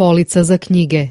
polica za knjige.